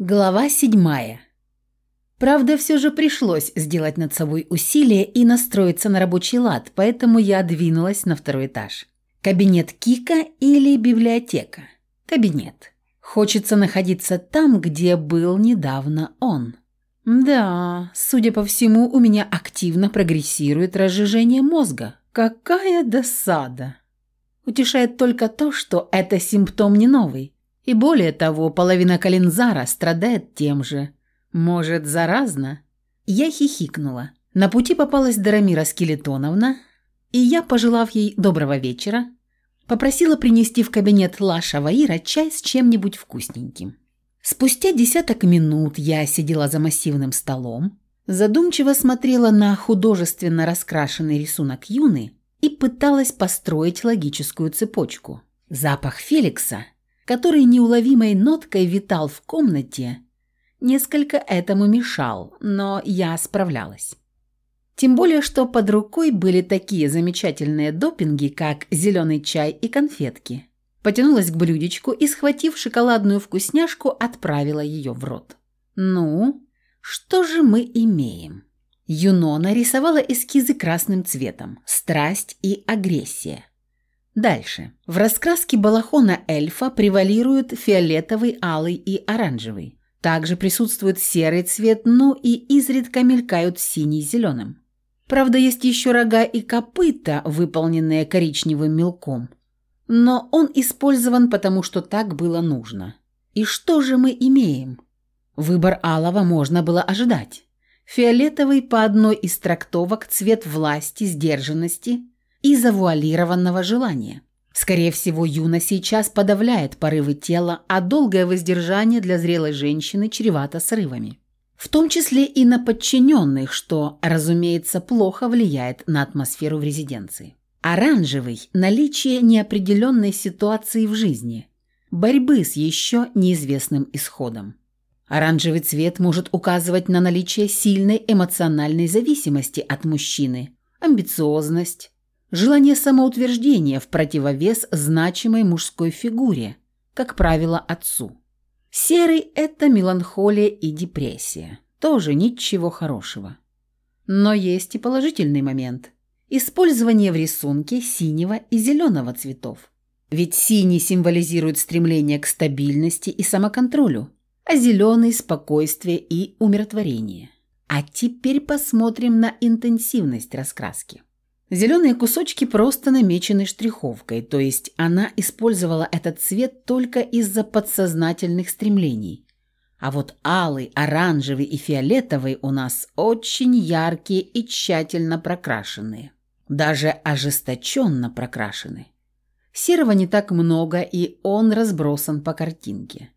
Глава седьмая. Правда, все же пришлось сделать над собой усилие и настроиться на рабочий лад, поэтому я двинулась на второй этаж. Кабинет Кика или библиотека? Кабинет. Хочется находиться там, где был недавно он. Да, судя по всему, у меня активно прогрессирует разжижение мозга. Какая досада. Утешает только то, что это симптом не новый. И более того, половина Калинзара страдает тем же. Может, заразно? Я хихикнула. На пути попалась Дарамира Скелетоновна, и я, пожелав ей доброго вечера, попросила принести в кабинет Лаша Ваира чай с чем-нибудь вкусненьким. Спустя десяток минут я сидела за массивным столом, задумчиво смотрела на художественно раскрашенный рисунок Юны и пыталась построить логическую цепочку. Запах Феликса – который неуловимой ноткой витал в комнате, несколько этому мешал, но я справлялась. Тем более, что под рукой были такие замечательные допинги, как зеленый чай и конфетки. Потянулась к блюдечку и, схватив шоколадную вкусняшку, отправила ее в рот. «Ну, что же мы имеем?» Юнона рисовала эскизы красным цветом. Страсть и агрессия. Дальше. В раскраске балахона эльфа превалируют фиолетовый, алый и оранжевый. Также присутствует серый цвет, ну и изредка мелькают синий с зеленым. Правда, есть еще рога и копыта, выполненные коричневым мелком. Но он использован, потому что так было нужно. И что же мы имеем? Выбор алого можно было ожидать. Фиолетовый по одной из трактовок цвет власти, сдержанности – и завуалированного желания. Скорее всего, Юна сейчас подавляет порывы тела, а долгое воздержание для зрелой женщины чревато срывами. В том числе и на подчиненных, что, разумеется, плохо влияет на атмосферу в резиденции. Оранжевый – наличие неопределенной ситуации в жизни, борьбы с еще неизвестным исходом. Оранжевый цвет может указывать на наличие сильной эмоциональной зависимости от мужчины, амбициозность, Желание самоутверждения в противовес значимой мужской фигуре, как правило, отцу. Серый – это меланхолия и депрессия. Тоже ничего хорошего. Но есть и положительный момент. Использование в рисунке синего и зеленого цветов. Ведь синий символизирует стремление к стабильности и самоконтролю, а зеленый – спокойствие и умиротворение. А теперь посмотрим на интенсивность раскраски. Зеленые кусочки просто намечены штриховкой, то есть она использовала этот цвет только из-за подсознательных стремлений. А вот алый, оранжевый и фиолетовый у нас очень яркие и тщательно прокрашенные. Даже ожесточенно прокрашены. Серого не так много, и он разбросан по картинке.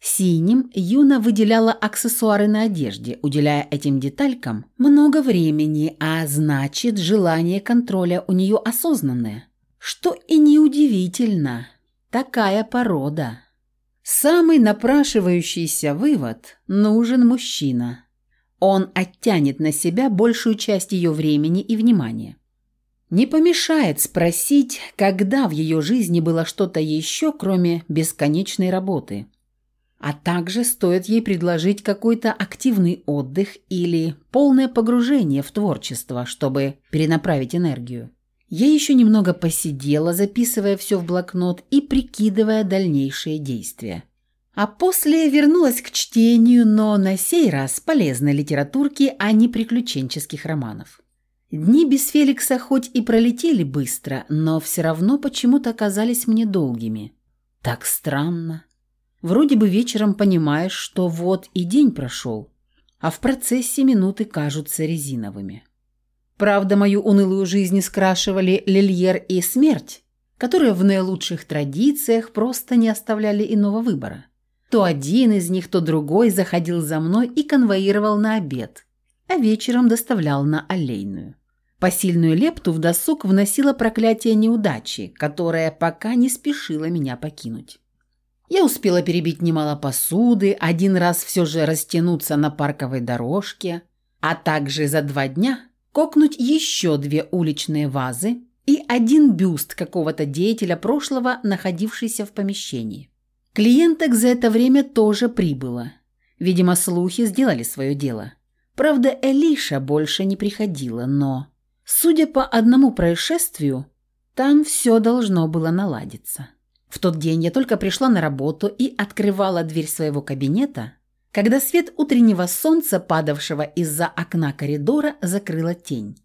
Синим Юна выделяла аксессуары на одежде, уделяя этим деталькам много времени, а значит, желание контроля у нее осознанное. Что и неудивительно. Такая порода. Самый напрашивающийся вывод – нужен мужчина. Он оттянет на себя большую часть ее времени и внимания. Не помешает спросить, когда в ее жизни было что-то еще, кроме бесконечной работы – а также стоит ей предложить какой-то активный отдых или полное погружение в творчество, чтобы перенаправить энергию. Я еще немного посидела, записывая все в блокнот и прикидывая дальнейшие действия. А после вернулась к чтению, но на сей раз полезной литературки, а не приключенческих романов. Дни без Феликса хоть и пролетели быстро, но все равно почему-то казались мне долгими. Так странно. Вроде бы вечером понимаешь, что вот и день прошел, а в процессе минуты кажутся резиновыми. Правда, мою унылую жизнь скрашивали Лильер и смерть, которые в наилучших традициях просто не оставляли иного выбора. То один из них, то другой заходил за мной и конвоировал на обед, а вечером доставлял на аллейную. Посильную лепту в досуг вносило проклятие неудачи, которое пока не спешило меня покинуть. Я успела перебить немало посуды, один раз все же растянуться на парковой дорожке, а также за два дня кокнуть еще две уличные вазы и один бюст какого-то деятеля прошлого, находившийся в помещении. Клиенток за это время тоже прибыло. Видимо, слухи сделали свое дело. Правда, Элиша больше не приходила, но... Судя по одному происшествию, там все должно было наладиться. В тот день я только пришла на работу и открывала дверь своего кабинета, когда свет утреннего солнца, падавшего из-за окна коридора, закрыла тень.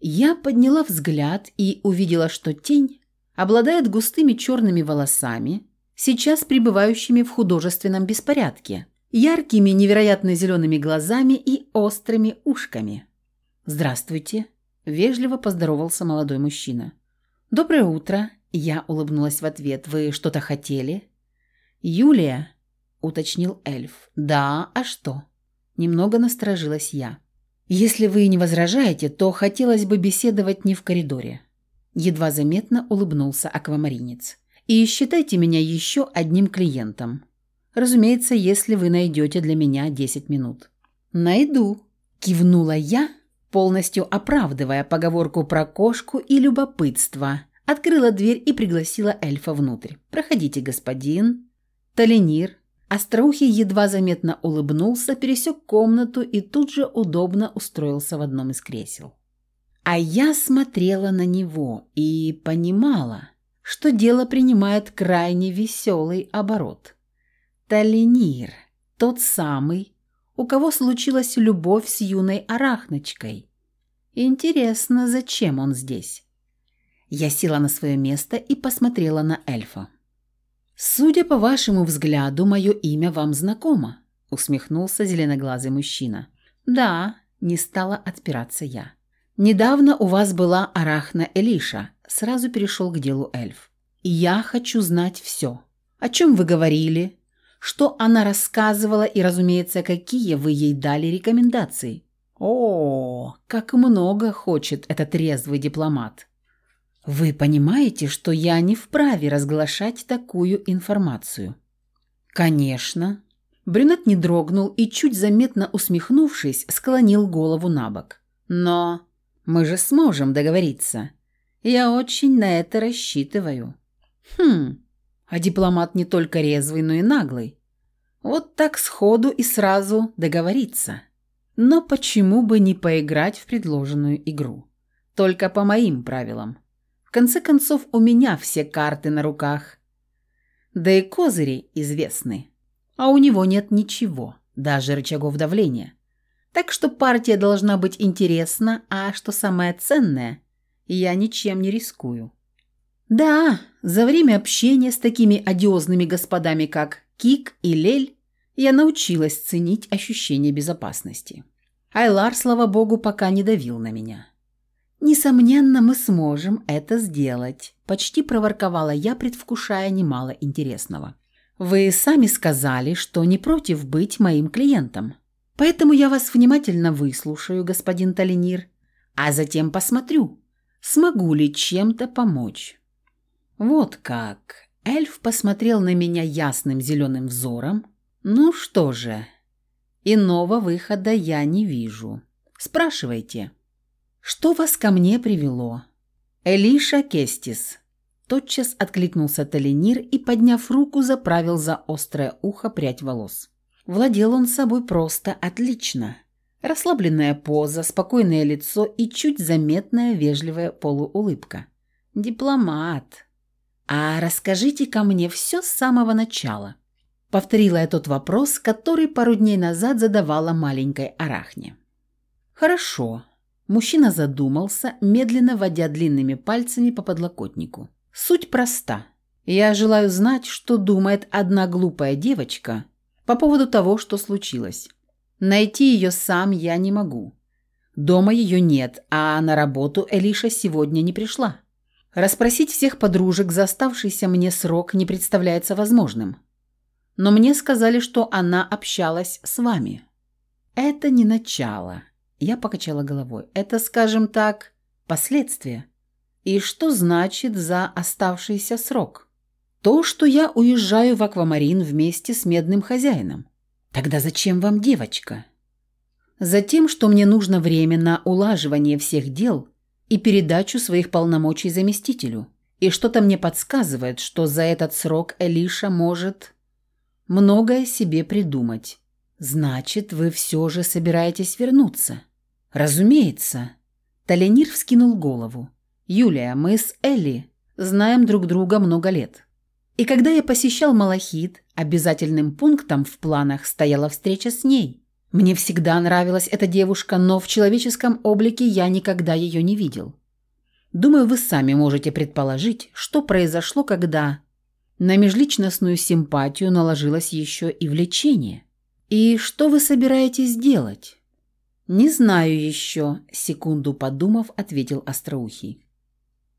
Я подняла взгляд и увидела, что тень обладает густыми черными волосами, сейчас пребывающими в художественном беспорядке, яркими невероятно зелеными глазами и острыми ушками. «Здравствуйте», – вежливо поздоровался молодой мужчина. «Доброе утро», – я улыбнулась в ответ. «Вы что-то хотели?» «Юлия», – уточнил эльф. «Да, а что?» Немного насторожилась я. «Если вы не возражаете, то хотелось бы беседовать не в коридоре». Едва заметно улыбнулся аквамаринец. «И считайте меня еще одним клиентом. Разумеется, если вы найдете для меня 10 минут». «Найду», – кивнула я, полностью оправдывая поговорку про кошку и любопытство. Открыла дверь и пригласила эльфа внутрь. «Проходите, господин». Таленир, Остроухий едва заметно улыбнулся, пересек комнату и тут же удобно устроился в одном из кресел. А я смотрела на него и понимала, что дело принимает крайне веселый оборот. Таленир, тот самый, у кого случилась любовь с юной арахночкой. Интересно, зачем он здесь? Я села на свое место и посмотрела на эльфа. «Судя по вашему взгляду, мое имя вам знакомо», — усмехнулся зеленоглазый мужчина. «Да», — не стала отпираться я. «Недавно у вас была Арахна Элиша», — сразу перешел к делу эльф. «Я хочу знать все. О чем вы говорили? Что она рассказывала и, разумеется, какие вы ей дали рекомендации?» «О, как много хочет этот резвый дипломат!» Вы понимаете, что я не вправе разглашать такую информацию? Конечно. Брюнет не дрогнул и, чуть заметно усмехнувшись, склонил голову на бок. Но мы же сможем договориться. Я очень на это рассчитываю. Хм, а дипломат не только резвый, но и наглый. Вот так сходу и сразу договориться. Но почему бы не поиграть в предложенную игру? Только по моим правилам конце концов, у меня все карты на руках. Да и козыри известны. А у него нет ничего, даже рычагов давления. Так что партия должна быть интересна, а что самое ценное, я ничем не рискую. Да, за время общения с такими одиозными господами, как Кик и Лель, я научилась ценить ощущение безопасности. Айлар, слава богу, пока не давил на меня. «Несомненно, мы сможем это сделать», – почти проворковала я, предвкушая немало интересного. «Вы сами сказали, что не против быть моим клиентом. Поэтому я вас внимательно выслушаю, господин Талинир, а затем посмотрю, смогу ли чем-то помочь». «Вот как!» Эльф посмотрел на меня ясным зеленым взором. «Ну что же, иного выхода я не вижу. Спрашивайте». «Что вас ко мне привело?» «Элиша Кестис». Тотчас откликнулся Талинир и, подняв руку, заправил за острое ухо прядь волос. Владел он собой просто отлично. Расслабленная поза, спокойное лицо и чуть заметная вежливая полуулыбка. Дипломат. «А расскажите ко мне все с самого начала», — повторила я тот вопрос, который пару дней назад задавала маленькой арахне. «Хорошо», Мужчина задумался, медленно водя длинными пальцами по подлокотнику. Суть проста. Я желаю знать, что думает одна глупая девочка по поводу того, что случилось. Найти ее сам я не могу. Дома ее нет, а на работу Элиша сегодня не пришла. Расспросить всех подружек за оставшийся мне срок не представляется возможным. Но мне сказали, что она общалась с вами. Это не начало. Я покачала головой. Это, скажем так, последствия. И что значит за оставшийся срок? То, что я уезжаю в аквамарин вместе с медным хозяином. Тогда зачем вам девочка? Затем, что мне нужно время на улаживание всех дел и передачу своих полномочий заместителю. И что-то мне подсказывает, что за этот срок Элиша может многое себе придумать. «Значит, вы все же собираетесь вернуться?» «Разумеется». Таленир вскинул голову. «Юлия, мы с Элли знаем друг друга много лет. И когда я посещал Малахит, обязательным пунктом в планах стояла встреча с ней. Мне всегда нравилась эта девушка, но в человеческом облике я никогда ее не видел. Думаю, вы сами можете предположить, что произошло, когда на межличностную симпатию наложилось еще и влечение. И что вы собираетесь делать? Не знаю еще, секунду подумав, ответил Остроухий.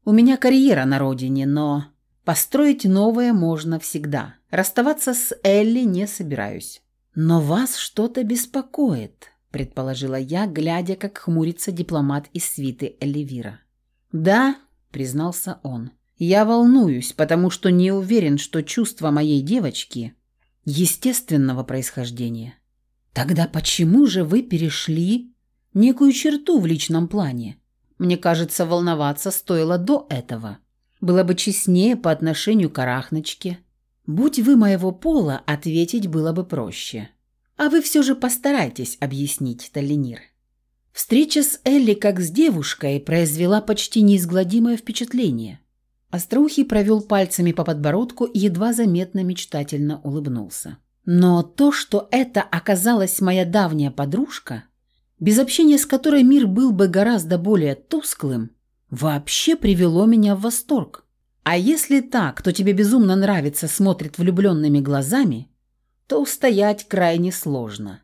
У меня карьера на родине, но построить новое можно всегда. Расставаться с Элли не собираюсь. Но вас что-то беспокоит, предположила я, глядя, как хмурится дипломат из свиты Элливира. «Да», — признался он, — «я волнуюсь, потому что не уверен, что чувства моей девочки естественного происхождения». «Тогда почему же вы перешли некую черту в личном плане? Мне кажется, волноваться стоило до этого. Было бы честнее по отношению к арахночке. Будь вы моего пола, ответить было бы проще. А вы все же постарайтесь объяснить, Талинир». Встреча с Элли как с девушкой произвела почти неизгладимое впечатление. Остроухий провел пальцами по подбородку и едва заметно мечтательно улыбнулся. Но то, что это оказалась моя давняя подружка, без общения с которой мир был бы гораздо более тусклым, вообще привело меня в восторг. А если так, кто тебе безумно нравится, смотрит влюбленными глазами, то устоять крайне сложно.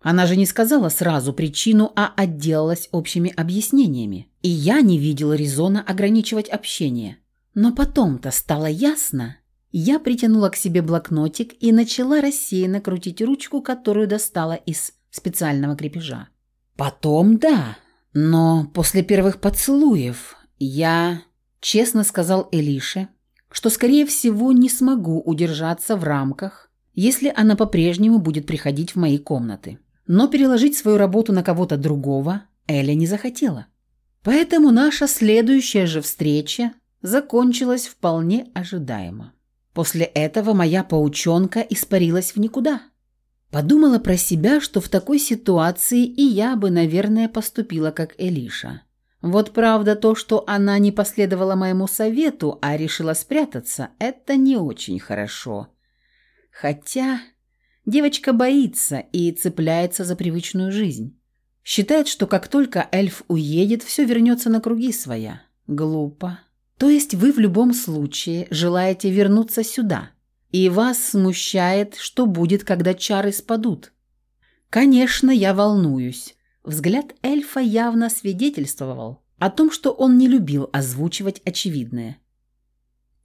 Она же не сказала сразу причину, а отделалась общими объяснениями. И я не видела резона ограничивать общение. Но потом-то стало ясно. Я притянула к себе блокнотик и начала рассеянно крутить ручку, которую достала из специального крепежа. Потом да, но после первых поцелуев я честно сказал Элише, что, скорее всего, не смогу удержаться в рамках, если она по-прежнему будет приходить в мои комнаты. Но переложить свою работу на кого-то другого Эля не захотела. Поэтому наша следующая же встреча закончилась вполне ожидаемо. После этого моя паучонка испарилась в никуда. Подумала про себя, что в такой ситуации и я бы, наверное, поступила как Элиша. Вот правда то, что она не последовала моему совету, а решила спрятаться, это не очень хорошо. Хотя Девочка боится и цепляется за привычную жизнь. Считает, что как только эльф уедет, все вернется на круги своя. Глупо. То есть вы в любом случае желаете вернуться сюда, и вас смущает, что будет, когда чары спадут. Конечно, я волнуюсь. Взгляд эльфа явно свидетельствовал о том, что он не любил озвучивать очевидное.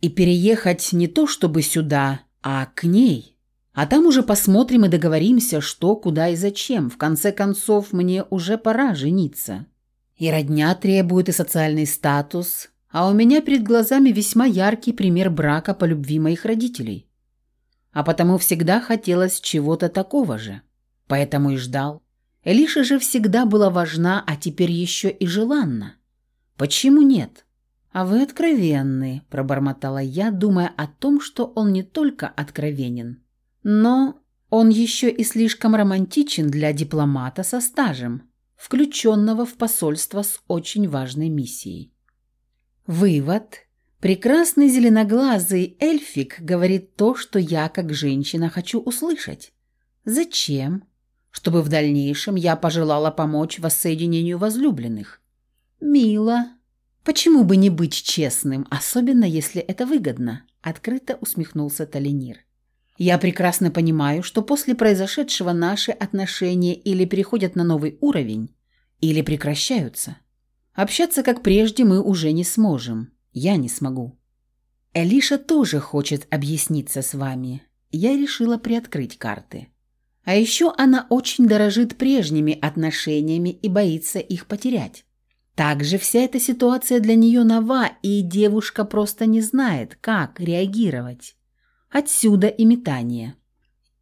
И переехать не то чтобы сюда, а к ней – а там уже посмотрим и договоримся, что, куда и зачем. В конце концов, мне уже пора жениться. И родня требует, и социальный статус. А у меня перед глазами весьма яркий пример брака по любви моих родителей. А потому всегда хотелось чего-то такого же. Поэтому и ждал. Элиша же всегда была важна, а теперь еще и желанна. Почему нет? А вы откровенны, пробормотала я, думая о том, что он не только откровенен, но он еще и слишком романтичен для дипломата со стажем, включенного в посольство с очень важной миссией. Вывод. Прекрасный зеленоглазый эльфик говорит то, что я, как женщина, хочу услышать. Зачем? Чтобы в дальнейшем я пожелала помочь воссоединению возлюбленных. Мило. Почему бы не быть честным, особенно если это выгодно? Открыто усмехнулся Талинир. Я прекрасно понимаю, что после произошедшего наши отношения или переходят на новый уровень, или прекращаются. Общаться как прежде мы уже не сможем. Я не смогу. Элиша тоже хочет объясниться с вами. Я решила приоткрыть карты. А еще она очень дорожит прежними отношениями и боится их потерять. Также вся эта ситуация для нее нова, и девушка просто не знает, как реагировать. Отсюда и метание.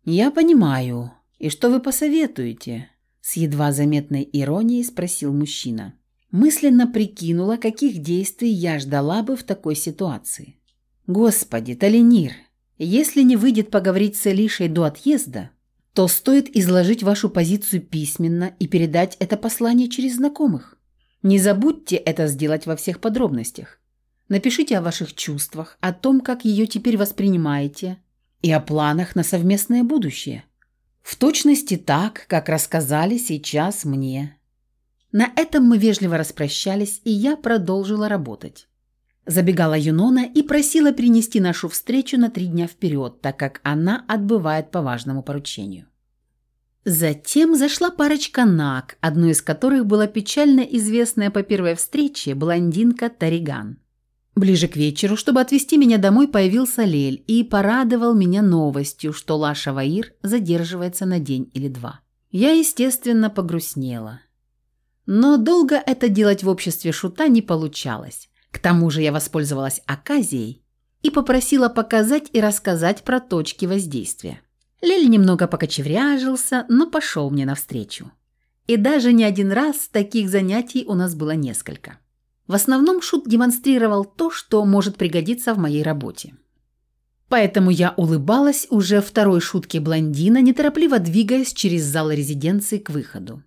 «Я понимаю. И что вы посоветуете?» С едва заметной иронией спросил мужчина. Мысленно прикинула, каких действий я ждала бы в такой ситуации. «Господи, Талинир, если не выйдет поговорить с Элишей до отъезда, то стоит изложить вашу позицию письменно и передать это послание через знакомых. Не забудьте это сделать во всех подробностях. Напишите о ваших чувствах, о том, как ее теперь воспринимаете, и о планах на совместное будущее. В точности так, как рассказали сейчас мне. На этом мы вежливо распрощались, и я продолжила работать. Забегала Юнона и просила принести нашу встречу на три дня вперед, так как она отбывает по важному поручению. Затем зашла парочка Наг, одной из которых была печально известная по первой встрече блондинка Тариган. Ближе к вечеру, чтобы отвезти меня домой, появился Лель и порадовал меня новостью, что Лаша Ваир задерживается на день или два. Я, естественно, погрустнела. Но долго это делать в обществе шута не получалось. К тому же я воспользовалась оказией и попросила показать и рассказать про точки воздействия. Лель немного покочевряжился, но пошел мне навстречу. И даже не один раз таких занятий у нас было несколько. В основном Шут демонстрировал то, что может пригодиться в моей работе. Поэтому я улыбалась уже второй шутке блондина, неторопливо двигаясь через зал резиденции к выходу.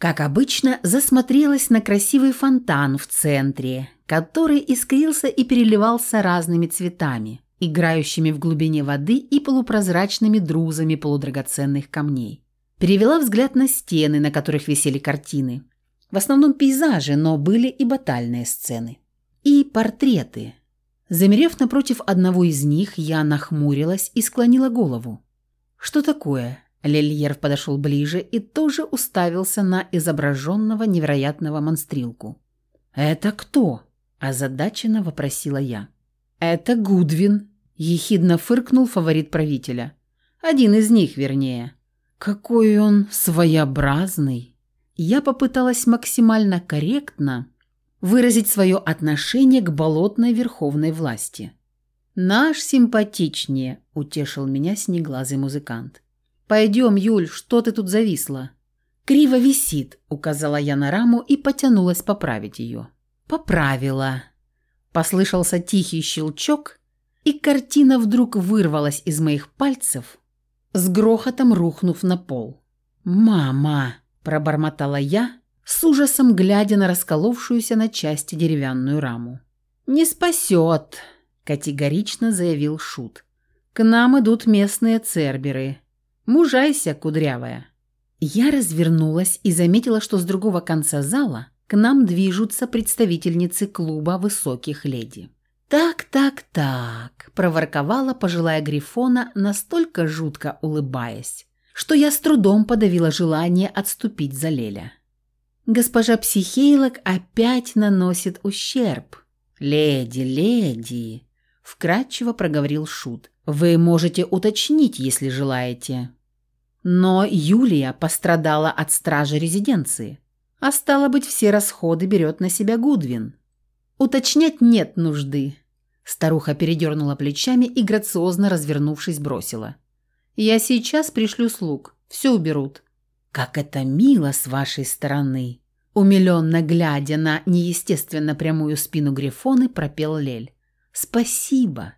Как обычно, засмотрелась на красивый фонтан в центре, который искрился и переливался разными цветами, играющими в глубине воды и полупрозрачными друзами полудрагоценных камней. Перевела взгляд на стены, на которых висели картины. В основном пейзажи, но были и батальные сцены. И портреты. Замерев напротив одного из них, я нахмурилась и склонила голову. «Что такое?» Лельерв подошел ближе и тоже уставился на изображенного невероятного монстрилку. «Это кто?» – озадаченно вопросила я. «Это Гудвин», – ехидно фыркнул фаворит правителя. «Один из них, вернее». «Какой он своеобразный!» Я попыталась максимально корректно выразить свое отношение к болотной верховной власти. «Наш симпатичнее», – утешил меня снеглазый музыкант. «Пойдем, Юль, что ты тут зависла?» «Криво висит», – указала я на раму и потянулась поправить ее. «Поправила». Послышался тихий щелчок, и картина вдруг вырвалась из моих пальцев, с грохотом рухнув на пол. «Мама!» – пробормотала я, с ужасом глядя на расколовшуюся на части деревянную раму. «Не спасет», – категорично заявил Шут. «К нам идут местные церберы. Мужайся, кудрявая». Я развернулась и заметила, что с другого конца зала к нам движутся представительницы клуба высоких леди. «Так, так, так», – проворковала пожилая Грифона, настолько жутко улыбаясь, что я с трудом подавила желание отступить за Леля. Госпожа Психейлок опять наносит ущерб. «Леди, леди», – вкратчиво проговорил Шут, – «вы можете уточнить, если желаете». Но Юлия пострадала от стражи резиденции, а стало быть, все расходы берет на себя Гудвин. Уточнять нет нужды. Старуха передернула плечами и, грациозно развернувшись, бросила. «Я сейчас пришлю слуг, все уберут». «Как это мило с вашей стороны!» Умиленно глядя на неестественно прямую спину Грифоны, пропел Лель. «Спасибо!»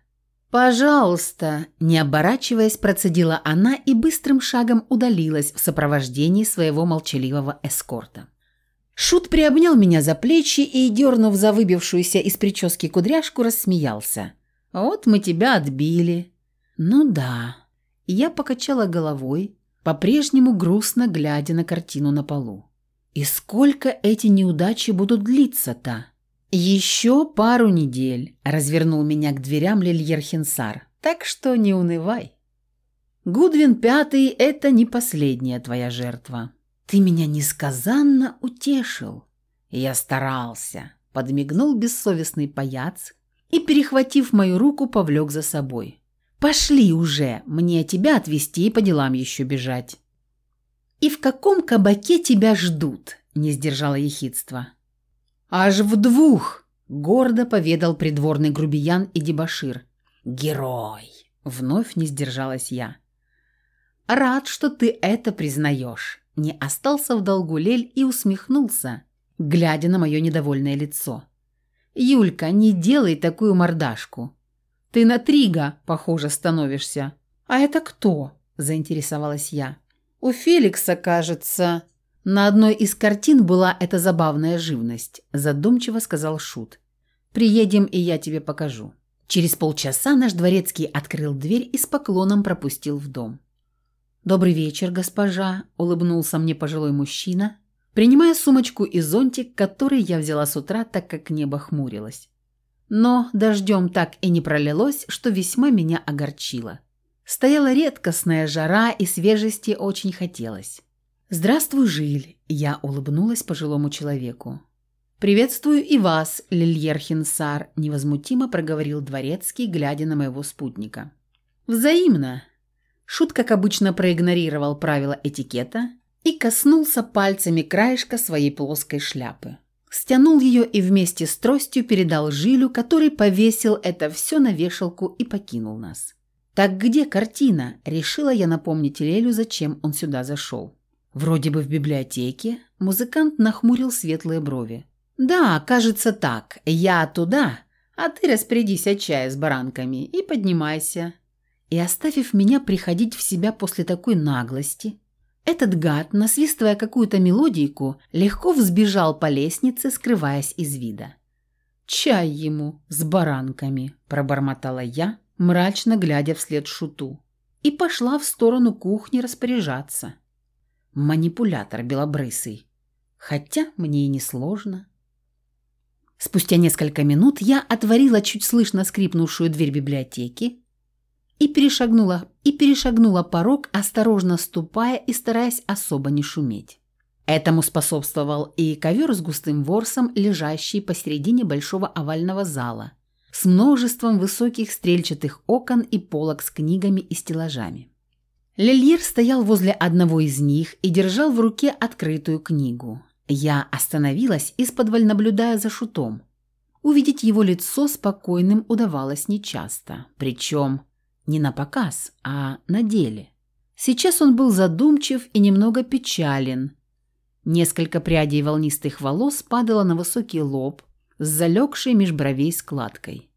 «Пожалуйста!» – не оборачиваясь, процедила она и быстрым шагом удалилась в сопровождении своего молчаливого эскорта. Шут приобнял меня за плечи и, дернув за выбившуюся из прически кудряшку, рассмеялся. «Вот мы тебя отбили». «Ну да». Я покачала головой, по-прежнему грустно глядя на картину на полу. «И сколько эти неудачи будут длиться-то?» «Еще пару недель», – развернул меня к дверям Лильер Хинсар. «Так что не унывай». «Гудвин Пятый – это не последняя твоя жертва. Ты меня несказанно утешил». «Я старался», – подмигнул бессовестный паяц и, перехватив мою руку, повлек за собой. «Пошли уже, мне тебя отвезти и по делам еще бежать». «И в каком кабаке тебя ждут?» – не сдержала ехидство. «Аж в двух!» – гордо поведал придворный грубиян и дебошир. «Герой!» – вновь не сдержалась я. «Рад, что ты это признаешь!» Не остался в долгу Лель и усмехнулся, глядя на мое недовольное лицо. «Юлька, не делай такую мордашку. Ты на Трига, похоже, становишься. А это кто?» – заинтересовалась я. «У Феликса, кажется...» На одной из картин была эта забавная живность, задумчиво сказал Шут. «Приедем, и я тебе покажу». Через полчаса наш дворецкий открыл дверь и с поклоном пропустил в дом. «Добрый вечер, госпожа», – улыбнулся мне пожилой мужчина, принимая сумочку и зонтик, который я взяла с утра, так как небо хмурилось. Но дождем так и не пролилось, что весьма меня огорчило. Стояла редкостная жара, и свежести очень хотелось. «Здравствуй, Жиль!» – я улыбнулась пожилому человеку. «Приветствую и вас, Лильер Хинсар», – невозмутимо проговорил дворецкий, глядя на моего спутника. «Взаимно!» Шут, как обычно, проигнорировал правила этикета и коснулся пальцами краешка своей плоской шляпы. Стянул ее и вместе с тростью передал Жилю, который повесил это все на вешалку и покинул нас. «Так где картина?» – решила я напомнить Лелю, зачем он сюда зашел. «Вроде бы в библиотеке». Музыкант нахмурил светлые брови. «Да, кажется так. Я туда, а ты распорядись от чая с баранками и поднимайся и оставив меня приходить в себя после такой наглости, этот гад, насвистывая какую-то мелодийку, легко взбежал по лестнице, скрываясь из вида. «Чай ему с баранками», – пробормотала я, мрачно глядя вслед шуту, и пошла в сторону кухни распоряжаться. Манипулятор белобрысый. Хотя мне и не сложно. Спустя несколько минут я отворила чуть слышно скрипнувшую дверь библиотеки и перешагнула, и перешагнула порог, осторожно ступая и стараясь особо не шуметь. Этому способствовал и ковер с густым ворсом, лежащий посередине большого овального зала, с множеством высоких стрельчатых окон и полок с книгами и стеллажами. Лильер стоял возле одного из них и держал в руке открытую книгу. Я остановилась, из-под наблюдая за шутом. Увидеть его лицо спокойным удавалось нечасто, причем не на показ, а на деле. Сейчас он был задумчив и немного печален. Несколько прядей волнистых волос падало на высокий лоб с залегшей меж складкой.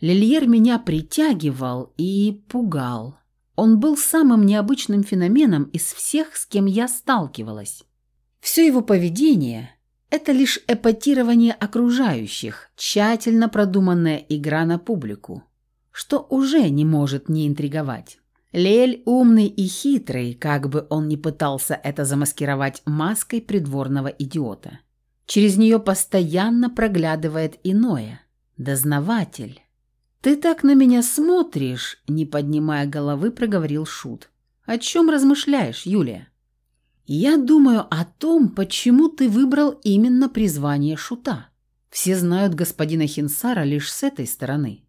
Лильер меня притягивал и пугал. Он был самым необычным феноменом из всех, с кем я сталкивалась. Все его поведение – это лишь эпатирование окружающих, тщательно продуманная игра на публику что уже не может не интриговать. Лель умный и хитрый, как бы он ни пытался это замаскировать маской придворного идиота. Через нее постоянно проглядывает иное – дознаватель. «Ты так на меня смотришь», – не поднимая головы, проговорил Шут. «О чем размышляешь, Юлия?» «Я думаю о том, почему ты выбрал именно призвание Шута. Все знают господина Хинсара лишь с этой стороны.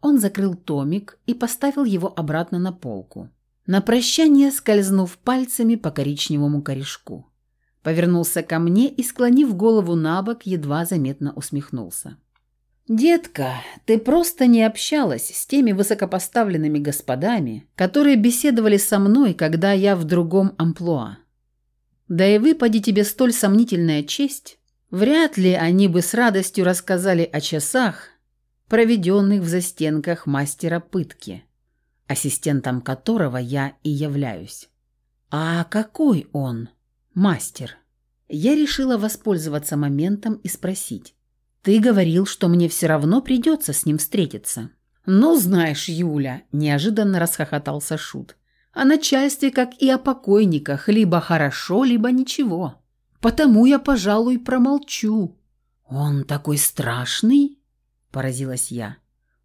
Он закрыл томик и поставил его обратно на полку. На прощание скользнув пальцами по коричневому корешку. Повернулся ко мне и, склонив голову на бок, едва заметно усмехнулся. «Детка, ты просто не общалась с теми высокопоставленными господами, которые беседовали со мной, когда я в другом амплуа. Да и выпади тебе столь сомнительная честь, вряд ли они бы с радостью рассказали о часах, проведенных в застенках мастера пытки, ассистентом которого я и являюсь. А какой он, мастер? Я решила воспользоваться моментом и спросить. Ты говорил, что мне все равно придется с ним встретиться. Ну, знаешь, Юля, неожиданно расхохотался Шут. О начальстве, как и о покойниках, либо хорошо, либо ничего. Потому я, пожалуй, промолчу. Он такой страшный? – поразилась я.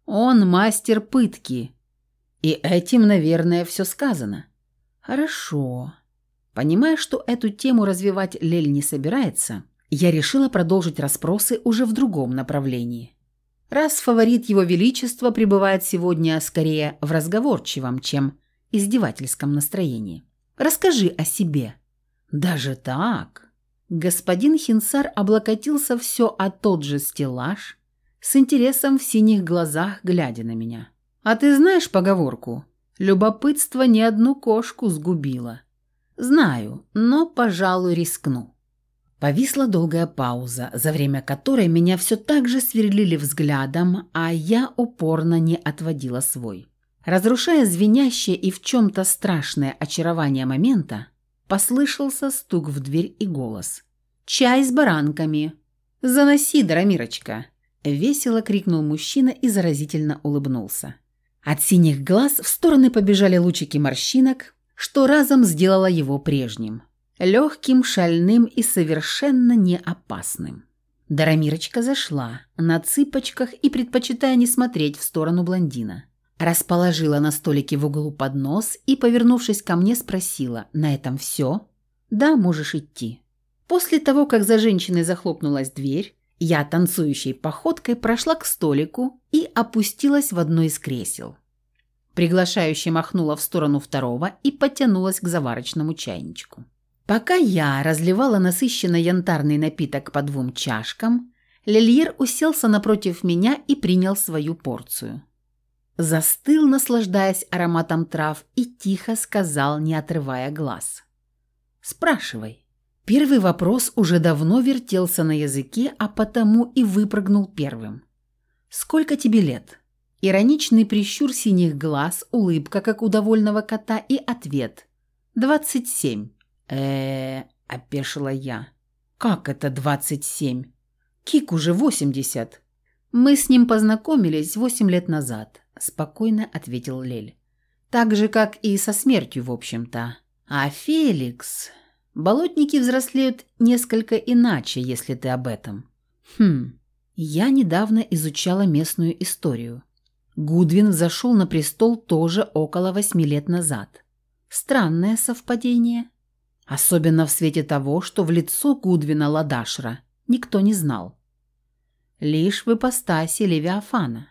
«Он мастер пытки. И этим, наверное, все сказано». «Хорошо». Понимая, что эту тему развивать Лель не собирается, я решила продолжить расспросы уже в другом направлении. Раз фаворит его величества пребывает сегодня скорее в разговорчивом, чем издевательском настроении. Расскажи о себе. Даже так? Господин Хинсар облокотился все о тот же стеллаж, с интересом в синих глазах, глядя на меня. «А ты знаешь поговорку? Любопытство ни одну кошку сгубило». «Знаю, но, пожалуй, рискну». Повисла долгая пауза, за время которой меня все так же сверлили взглядом, а я упорно не отводила свой. Разрушая звенящее и в чем-то страшное очарование момента, послышался стук в дверь и голос. «Чай с баранками!» «Заноси, Дарамирочка!» – весело крикнул мужчина и заразительно улыбнулся. От синих глаз в стороны побежали лучики морщинок, что разом сделало его прежним. Легким, шальным и совершенно не опасным. Дарамирочка зашла на цыпочках и, предпочитая не смотреть в сторону блондина, расположила на столике в углу поднос и, повернувшись ко мне, спросила «На этом все?» «Да, можешь идти». После того, как за женщиной захлопнулась дверь, я танцующей походкой прошла к столику и опустилась в одно из кресел. Приглашающе махнула в сторону второго и потянулась к заварочному чайничку. Пока я разливала насыщенно янтарный напиток по двум чашкам, Лильер уселся напротив меня и принял свою порцию. Застыл, наслаждаясь ароматом трав, и тихо сказал, не отрывая глаз. «Спрашивай». Первый вопрос уже давно вертелся на языке, а потому и выпрыгнул первым. «Сколько тебе лет?» Ироничный прищур синих глаз, улыбка, как у довольного кота, и ответ. «Двадцать семь». Э опешила я. «Как это двадцать семь? Кик уже восемьдесят». «Мы с ним познакомились восемь лет назад», – спокойно ответил Лель. «Так же, как и со смертью, в общем-то. А Феликс...» Болотники взрослеют несколько иначе, если ты об этом. Хм, я недавно изучала местную историю. Гудвин зашел на престол тоже около восьми лет назад. Странное совпадение. Особенно в свете того, что в лицо Гудвина Ладашра никто не знал. Лишь в ипостаси Левиафана.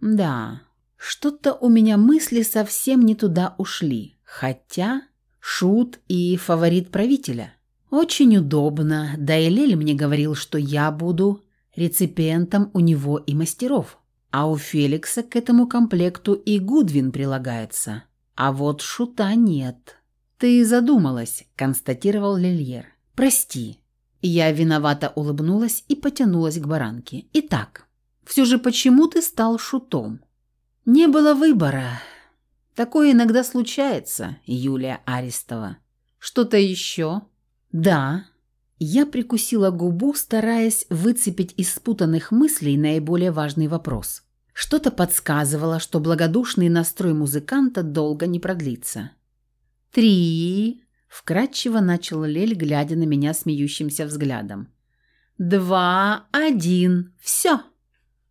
Да, что-то у меня мысли совсем не туда ушли. Хотя... Шут и фаворит правителя. Очень удобно, да и Лель мне говорил, что я буду реципиентом у него и мастеров. А у Феликса к этому комплекту и Гудвин прилагается. А вот Шута нет. «Ты задумалась», – констатировал Лильер. «Прости». Я виновато улыбнулась и потянулась к баранке. «Итак, все же почему ты стал Шутом?» «Не было выбора. Такое иногда случается, Юлия Арестова. Что-то еще? Да. Я прикусила губу, стараясь выцепить из спутанных мыслей наиболее важный вопрос. Что-то подсказывало, что благодушный настрой музыканта долго не продлится. «Три...» — вкратчиво начал Лель, глядя на меня смеющимся взглядом. «Два... Один... Все!»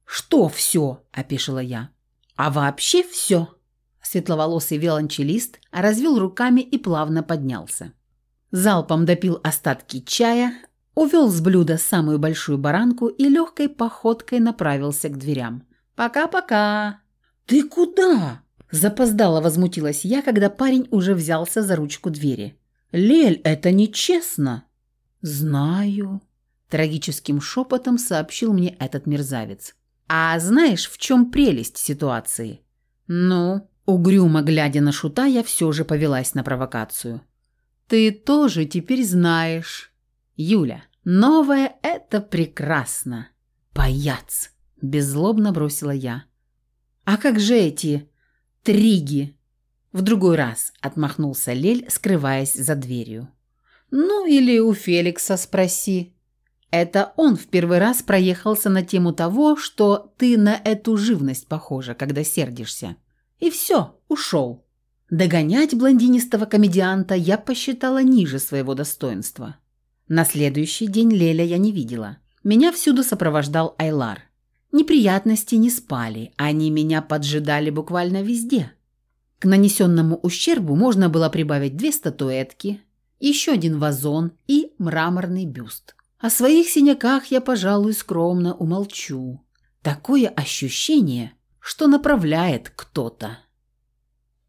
«Что все?» — опешила я. «А вообще все!» Светловолосый виолончелист развел руками и плавно поднялся. Залпом допил остатки чая, увел с блюда самую большую баранку и легкой походкой направился к дверям. «Пока-пока!» «Ты куда?» Запоздало возмутилась я, когда парень уже взялся за ручку двери. «Лель, это нечестно!» «Знаю», – трагическим шепотом сообщил мне этот мерзавец. «А знаешь, в чем прелесть ситуации?» «Ну?» Угрюмо глядя на шута, я все же повелась на провокацию. «Ты тоже теперь знаешь. Юля, новое – это прекрасно. Паяц!» – беззлобно бросила я. «А как же эти триги?» В другой раз отмахнулся Лель, скрываясь за дверью. «Ну или у Феликса спроси. Это он в первый раз проехался на тему того, что ты на эту живность похожа, когда сердишься. И все, ушел. Догонять блондинистого комедианта я посчитала ниже своего достоинства. На следующий день Леля я не видела. Меня всюду сопровождал Айлар. Неприятности не спали, они меня поджидали буквально везде. К нанесенному ущербу можно было прибавить две статуэтки, еще один вазон и мраморный бюст. О своих синяках я, пожалуй, скромно умолчу. Такое ощущение – что направляет кто-то.